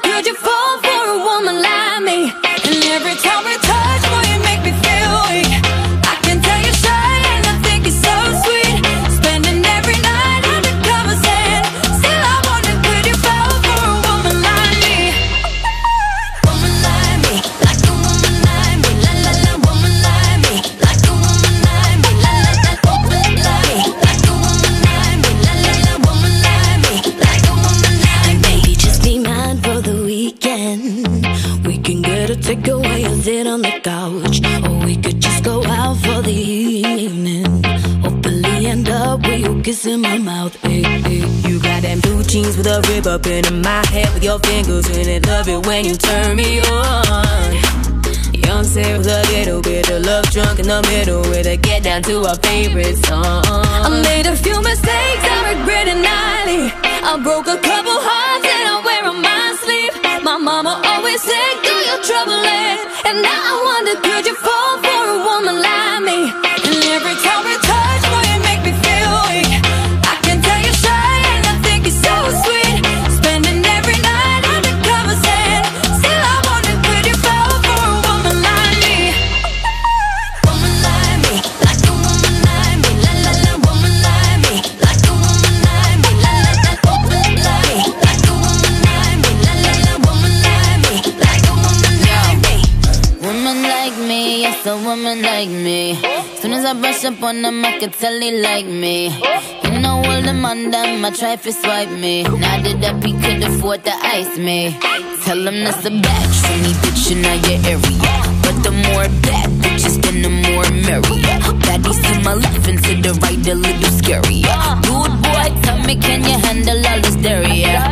could you fall for a woman like me? And every time we takeaway and sit on the couch. Or we could just go out for the evening. Hopefully end up with you kissing my mouth. Hey, hey. You got them blue jeans with a rib up in my head with your fingers in it. Love it when you turn me on. Young Sarah with a little bit of love drunk in the middle with a get down to our favorite song. I made a few mistakes, I regret it nightly. I broke a couple hearts and I wear on my sleeve. My mama always said. And now I wonder, could you yes, a woman like me. Soon as I brush up on them, I can tell they like me. You know all them on them, I try to swipe me. Now that up, he could afford to ice me. Tell him that's a for me, bitch, in your area. But the more bad bitches, then the more merrier. Baddies to my left and to the right, a little scarier. Dude, boy, tell me, can you handle all this dairy?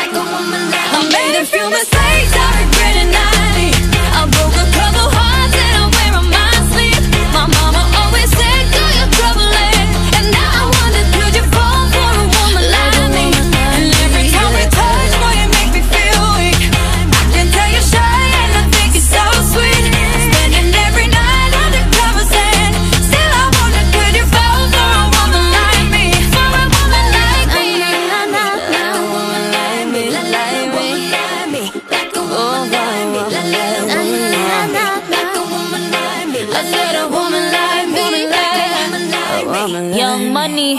I made a few mistakes, like me. Young money.